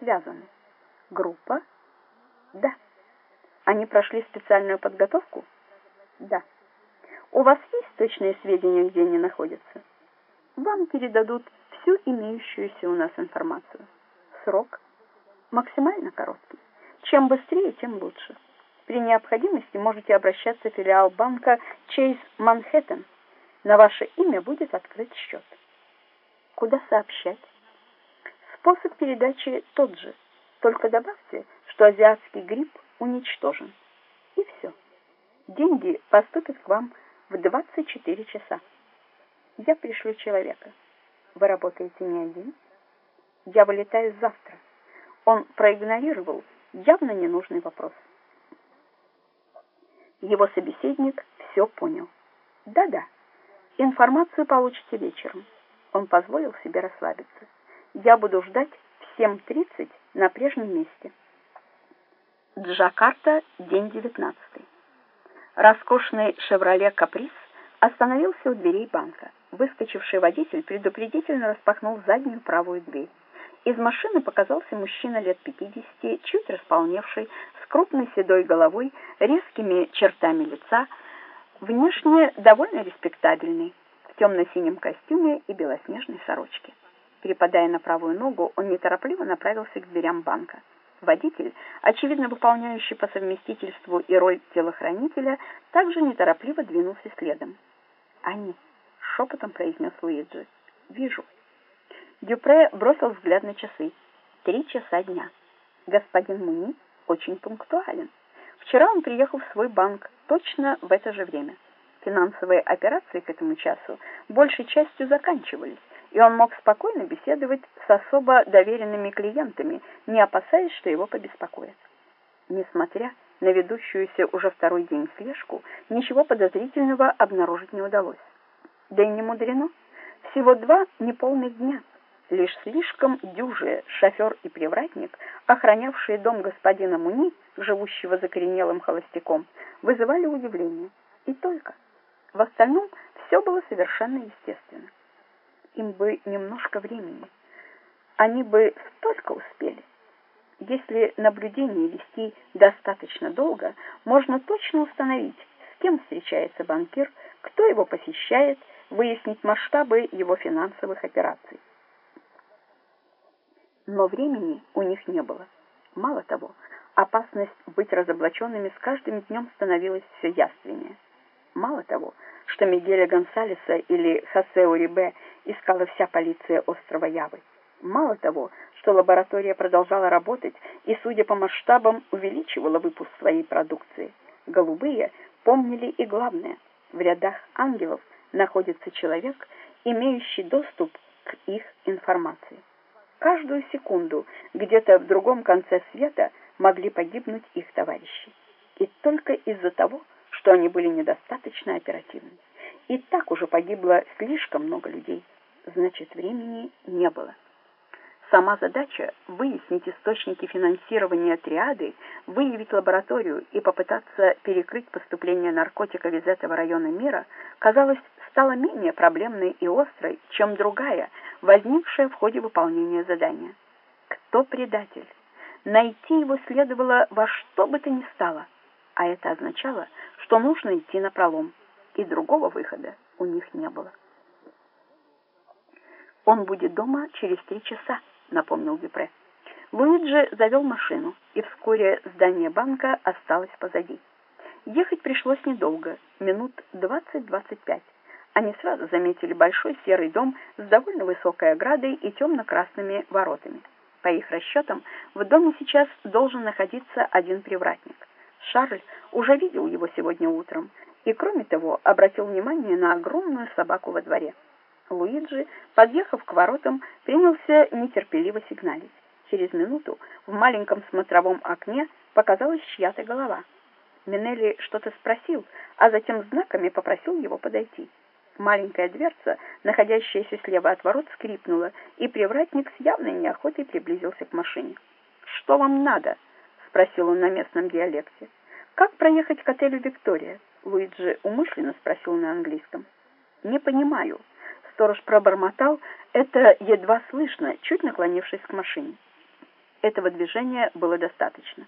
связаны. Группа? Да. Они прошли специальную подготовку? Да. У вас есть точные сведения, где они находятся? Вам передадут всю имеющуюся у нас информацию. Срок максимально короткий. Чем быстрее, тем лучше. При необходимости можете обращаться в филиал банка Chase Manhattan. На ваше имя будет открыт счет. Куда сообщать? Способ передачи тот же, только добавьте, что азиатский грипп уничтожен. И все. Деньги поступят к вам в 24 часа. Я пришлю человека. Вы работаете не один? Я вылетаю завтра. Он проигнорировал явно ненужный вопрос. Его собеседник все понял. Да-да, информацию получите вечером. Он позволил себе расслабиться. Я буду ждать в 7.30 на прежнем месте. Джакарта, день 19. Роскошный «Шевроле Каприз» остановился у дверей банка. Выскочивший водитель предупредительно распахнул заднюю правую дверь. Из машины показался мужчина лет 50, чуть располневший, с крупной седой головой, резкими чертами лица, внешне довольно респектабельный, в темно-синем костюме и белоснежной сорочке. Перепадая на правую ногу, он неторопливо направился к дверям банка. Водитель, очевидно выполняющий по совместительству и роль телохранителя, также неторопливо двинулся следом. «Они», — шепотом произнес Луиджи, — «вижу». Дюпре бросил взгляд на часы. Три часа дня. Господин Муни очень пунктуален. Вчера он приехал в свой банк точно в это же время. Финансовые операции к этому часу большей частью заканчивались, и он мог спокойно беседовать с особо доверенными клиентами, не опасаясь, что его побеспокоят. Несмотря на ведущуюся уже второй день слежку, ничего подозрительного обнаружить не удалось. Да и не мудрено. Всего два неполных дня. Лишь слишком дюжие шофер и привратник, охранявшие дом господина Муни, живущего закоренелым холостяком, вызывали удивление. И только. В остальном все было совершенно естественно. Им бы немножко времени. Они бы столько успели. Если наблюдение вести достаточно долго, можно точно установить, с кем встречается банкир, кто его посещает, выяснить масштабы его финансовых операций но времени у них не было. Мало того, опасность быть разоблаченными с каждым днем становилась все яственнее. Мало того, что Мигеля Гонсалеса или Хосе Урибе искала вся полиция острова Явы. Мало того, что лаборатория продолжала работать и, судя по масштабам, увеличивала выпуск своей продукции. Голубые помнили и главное. В рядах ангелов находится человек, имеющий доступ к их информации. Каждую секунду где-то в другом конце света могли погибнуть их товарищи. И только из-за того, что они были недостаточно оперативны. И так уже погибло слишком много людей. Значит, времени не было. Сама задача — выяснить источники финансирования триады, выявить лабораторию и попытаться перекрыть поступление наркотиков из этого района мира, казалось, стала менее проблемной и острой, чем другая, возникшая в ходе выполнения задания. Кто предатель? Найти его следовало во что бы то ни стало, а это означало, что нужно идти на пролом, и другого выхода у них не было. «Он будет дома через три часа», — напомнил Дюпре. Луиджи завел машину, и вскоре здание банка осталось позади. Ехать пришлось недолго, минут двадцать-двадцать пять. Они сразу заметили большой серый дом с довольно высокой оградой и темно-красными воротами. По их расчетам, в доме сейчас должен находиться один привратник. Шарль уже видел его сегодня утром и, кроме того, обратил внимание на огромную собаку во дворе. Луиджи, подъехав к воротам, принялся нетерпеливо сигналить. Через минуту в маленьком смотровом окне показалась чья-то голова. Минелли что-то спросил, а затем знаками попросил его подойти. Маленькая дверца, находящаяся слева от ворот, скрипнула, и привратник с явной неохотой приблизился к машине. «Что вам надо?» — спросил он на местном диалекте. «Как проехать к отелю «Виктория»?» — Луиджи умышленно спросил на английском. «Не понимаю». Сторож пробормотал, это едва слышно, чуть наклонившись к машине. Этого движения было достаточно.